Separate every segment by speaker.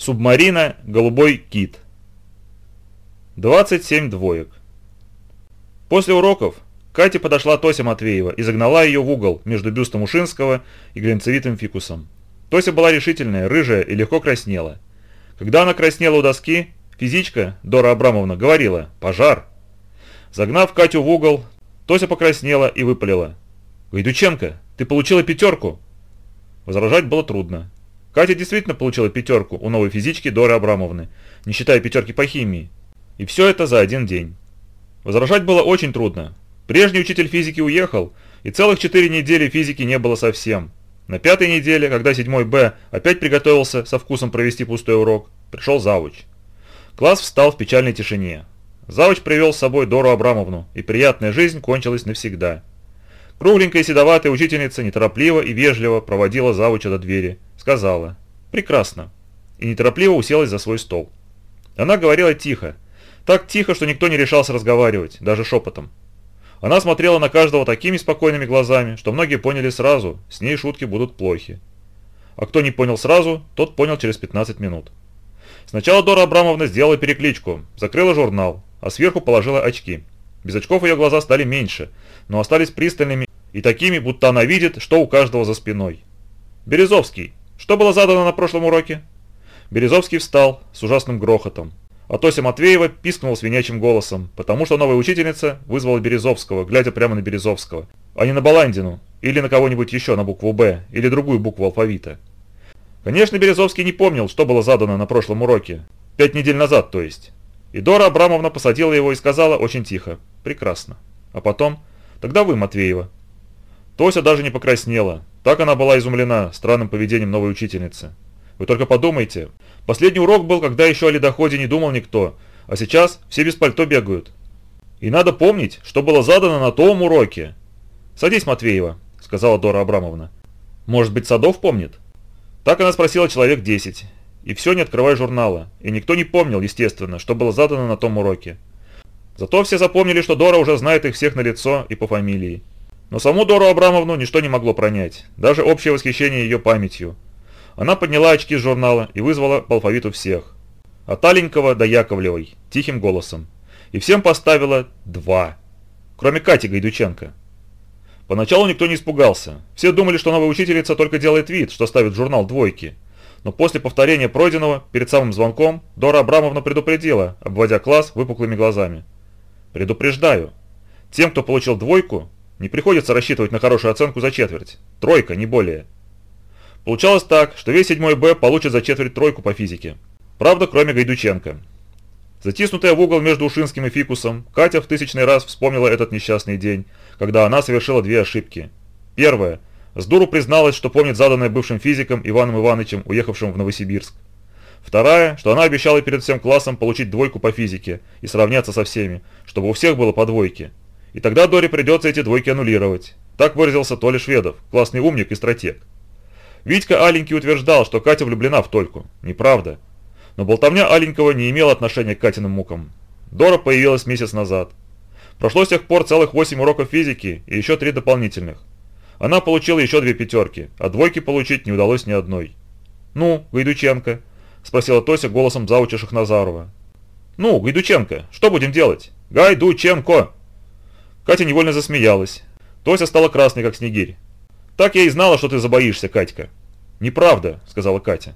Speaker 1: Субмарина «Голубой кит». 27 двоек. После уроков Кате подошла Тося Матвеева и загнала ее в угол между бюстом Ушинского и глинцевитым фикусом. Тося была решительная, рыжая и легко краснела. Когда она краснела у доски, физичка, Дора Абрамовна, говорила «пожар». Загнав Катю в угол, Тося покраснела и выпалила. «Гайдученко, ты получила пятерку?» Возражать было трудно. Катя действительно получила пятерку у новой физички Доры Абрамовны, не считая пятерки по химии. И все это за один день. Возражать было очень трудно. Прежний учитель физики уехал, и целых четыре недели физики не было совсем. На пятой неделе, когда седьмой Б опять приготовился со вкусом провести пустой урок, пришел завуч. Класс встал в печальной тишине. Завуч привел с собой Дору Абрамовну, и приятная жизнь кончилась навсегда. Кругленькая седоватая учительница неторопливо и вежливо проводила завуча до двери, сказала «Прекрасно» и неторопливо уселась за свой стол. Она говорила тихо, так тихо, что никто не решался разговаривать, даже шепотом. Она смотрела на каждого такими спокойными глазами, что многие поняли сразу, с ней шутки будут плохи. А кто не понял сразу, тот понял через 15 минут. Сначала Дора Абрамовна сделала перекличку, закрыла журнал, а сверху положила очки. Без очков ее глаза стали меньше, но остались пристальными и такими, будто она видит, что у каждого за спиной. «Березовский, что было задано на прошлом уроке?» Березовский встал с ужасным грохотом. А Тося Матвеева пискнула свинячим голосом, потому что новая учительница вызвала Березовского, глядя прямо на Березовского, а не на Баландину, или на кого-нибудь еще на букву «Б», или другую букву алфавита. Конечно, Березовский не помнил, что было задано на прошлом уроке. Пять недель назад, то есть. И Дора Абрамовна посадила его и сказала очень тихо «Прекрасно». А потом «Тогда вы, Матвеева». Тося даже не покраснела. Так она была изумлена странным поведением новой учительницы. Вы только подумайте. Последний урок был, когда еще о ледоходе не думал никто, а сейчас все без пальто бегают. И надо помнить, что было задано на том уроке. «Садись, Матвеева», — сказала Дора Абрамовна. «Может быть, Садов помнит?» Так она спросила человек 10. И все не открывая журнала. И никто не помнил, естественно, что было задано на том уроке. Зато все запомнили, что Дора уже знает их всех на лицо и по фамилии. Но саму Дору Абрамовну ничто не могло пронять, даже общее восхищение ее памятью. Она подняла очки с журнала и вызвала по алфавиту всех. От Аленького до Яковлевой, тихим голосом. И всем поставила два. Кроме Кати Гайдученко. Поначалу никто не испугался. Все думали, что новая учительница только делает вид, что ставит журнал двойки. Но после повторения пройденного, перед самым звонком, Дора Абрамовна предупредила, обводя класс выпуклыми глазами. «Предупреждаю. Тем, кто получил двойку, не приходится рассчитывать на хорошую оценку за четверть. Тройка, не более». Получалось так, что весь 7 Б получит за четверть тройку по физике. Правда, кроме Гайдученко. Затиснутая в угол между Ушинским и Фикусом, Катя в тысячный раз вспомнила этот несчастный день, когда она совершила две ошибки. Первая. С дуру призналась, что помнит заданное бывшим физиком Иваном Ивановичем, уехавшим в Новосибирск. Вторая, что она обещала перед всем классом получить двойку по физике и сравняться со всеми, чтобы у всех было по двойке. И тогда Доре придется эти двойки аннулировать. Так выразился Толя Шведов, классный умник и стратег. Витька Аленький утверждал, что Катя влюблена в Тольку. Неправда. Но болтовня Аленького не имела отношения к Катиным мукам. Дора появилась месяц назад. Прошло с тех пор целых 8 уроков физики и еще три дополнительных. Она получила еще две пятерки, а двойки получить не удалось ни одной. «Ну, Гайдученко?» – спросила Тося голосом зауча Шахназарова. «Ну, Гайдученко, что будем делать? Гайдученко!» Катя невольно засмеялась. Тося стала красной, как снегирь. «Так я и знала, что ты забоишься, Катька». «Неправда», — сказала Катя.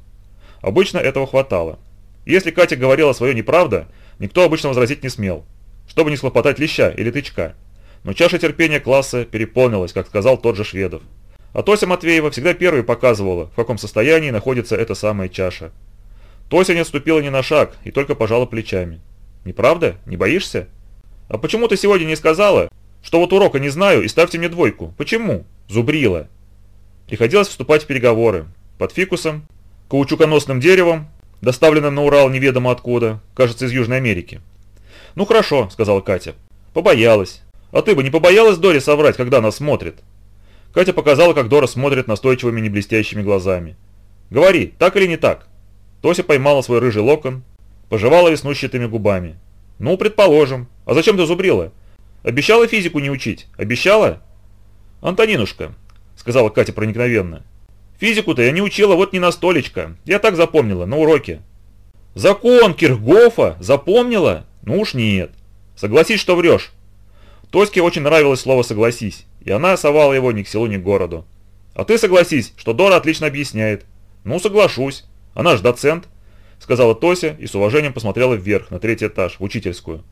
Speaker 1: Обычно этого хватало. Если Катя говорила свое «неправда», никто обычно возразить не смел, чтобы не схлопотать леща или тычка. Но чаша терпения класса переполнилась, как сказал тот же Шведов. А Тося Матвеева всегда первой показывала, в каком состоянии находится эта самая чаша. Тося не отступила ни на шаг и только пожала плечами. «Неправда? Не боишься?» «А почему ты сегодня не сказала, что вот урока не знаю и ставьте мне двойку? Почему?» «Зубрила». Приходилось вступать в переговоры. Под фикусом, каучуконосным деревом, доставленным на Урал неведомо откуда, кажется, из Южной Америки. «Ну хорошо», — сказала Катя. «Побоялась. А ты бы не побоялась Доре соврать, когда она смотрит?» Катя показала, как Дора смотрит настойчивыми неблестящими глазами. «Говори, так или не так?» Тося поймала свой рыжий локон, пожевала веснущатыми губами. «Ну, предположим. А зачем ты зубрила? Обещала физику не учить? Обещала?» «Антонинушка, — сказала Катя проникновенно. «Физику-то я не учила вот не на столечко. Я так запомнила, на уроке. «Закон Киргофа? Запомнила? Ну уж нет. Согласись, что врешь». Тоське очень нравилось слово «согласись», и она совала его ни к селу, ни к городу. «А ты согласись, что Дора отлично объясняет». «Ну, соглашусь. Она же доцент», — сказала Тося и с уважением посмотрела вверх, на третий этаж, в учительскую.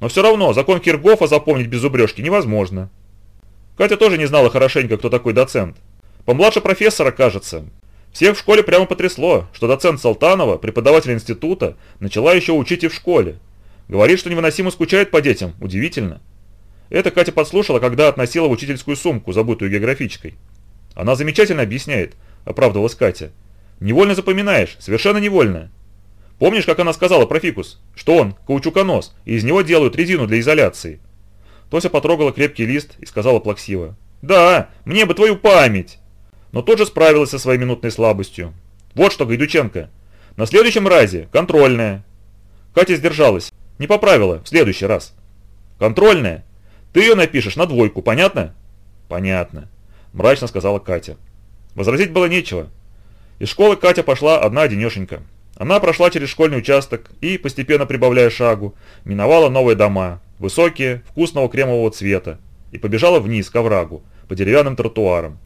Speaker 1: «Но все равно закон Киргофа запомнить без зубрежки невозможно». Катя тоже не знала хорошенько, кто такой доцент. Помладше профессора, кажется. Всех в школе прямо потрясло, что доцент Салтанова, преподаватель института, начала еще учить и в школе. Говорит, что невыносимо скучает по детям. Удивительно. Это Катя подслушала, когда относила в учительскую сумку, забытую географичкой. Она замечательно объясняет, оправдывалась Катя. Невольно запоминаешь, совершенно невольно. Помнишь, как она сказала про фикус? Что он каучуконос, и из него делают резину для изоляции. Тося потрогала крепкий лист и сказала плаксиво. «Да, мне бы твою память!» Но тут же справилась со своей минутной слабостью. «Вот что, Гайдученко, на следующем разе контрольная». Катя сдержалась, не поправила, в следующий раз. «Контрольная? Ты ее напишешь на двойку, понятно?» «Понятно», мрачно сказала Катя. Возразить было нечего. Из школы Катя пошла одна-одинешенька. Она прошла через школьный участок и, постепенно прибавляя шагу, миновала новые дома, высокие, вкусного кремового цвета, и побежала вниз, к оврагу, по деревянным тротуарам.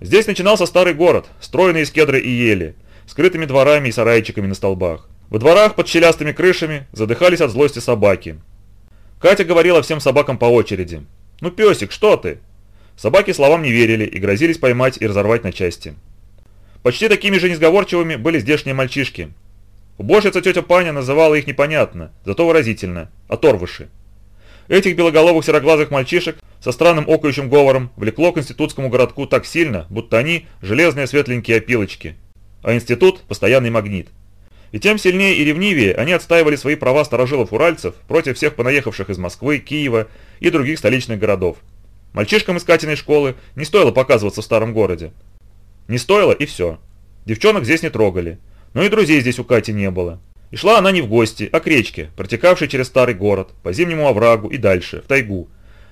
Speaker 1: Здесь начинался старый город, стройный из кедры и ели, скрытыми дворами и сарайчиками на столбах. Во дворах под щелястыми крышами задыхались от злости собаки. Катя говорила всем собакам по очереди. «Ну, песик, что ты?» Собаки словам не верили и грозились поймать и разорвать на части. Почти такими же несговорчивыми были здешние мальчишки. Уборщица тетя Паня называла их непонятно, зато выразительно – оторвыши. Этих белоголовых сероглазых мальчишек со странным окающим говором влекло к институтскому городку так сильно, будто они – железные светленькие опилочки, а институт – постоянный магнит. И тем сильнее и ревнивее они отстаивали свои права старожилов-уральцев против всех понаехавших из Москвы, Киева и других столичных городов. Мальчишкам из Катиной школы не стоило показываться в старом городе. Не стоило и все. Девчонок здесь не трогали. Но и друзей здесь у Кати не было. И шла она не в гости, а к речке, протекавшей через старый город, по зимнему оврагу и дальше, в тайгу,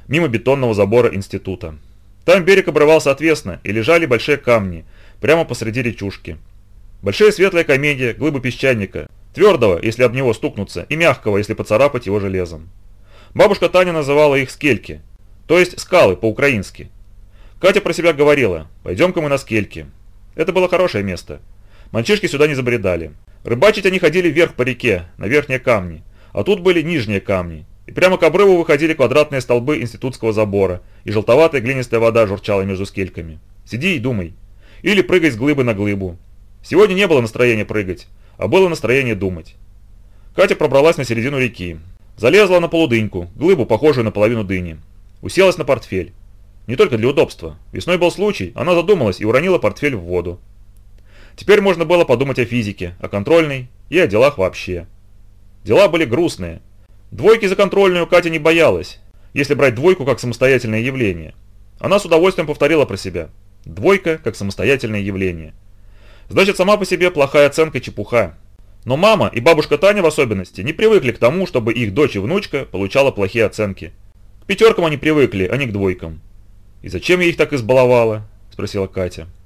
Speaker 1: мимо бетонного забора института. Там берег обрывался отвесно, и лежали большие камни, прямо посреди речушки. Большая светлая комедия, глыбы песчаника, твердого, если об него стукнуться, и мягкого, если поцарапать его железом. Бабушка Таня называла их скельки, то есть скалы по-украински. Катя про себя говорила, пойдем-ка мы на скельки. Это было хорошее место. Мальчишки сюда не забредали. Рыбачить они ходили вверх по реке, на верхние камни, а тут были нижние камни. И прямо к обрыву выходили квадратные столбы институтского забора, и желтоватая глинистая вода журчала между скельками. Сиди и думай. Или прыгай с глыбы на глыбу. Сегодня не было настроения прыгать, а было настроение думать. Катя пробралась на середину реки. Залезла на полудыньку, глыбу, похожую на половину дыни. Уселась на портфель. Не только для удобства. Весной был случай, она задумалась и уронила портфель в воду. Теперь можно было подумать о физике, о контрольной и о делах вообще. Дела были грустные. Двойки за контрольную Катя не боялась, если брать двойку как самостоятельное явление. Она с удовольствием повторила про себя. Двойка как самостоятельное явление. Значит, сама по себе плохая оценка чепуха. Но мама и бабушка Таня в особенности не привыкли к тому, чтобы их дочь и внучка получала плохие оценки. К пятеркам они привыкли, а не к двойкам. «И зачем я их так избаловала?» – спросила Катя.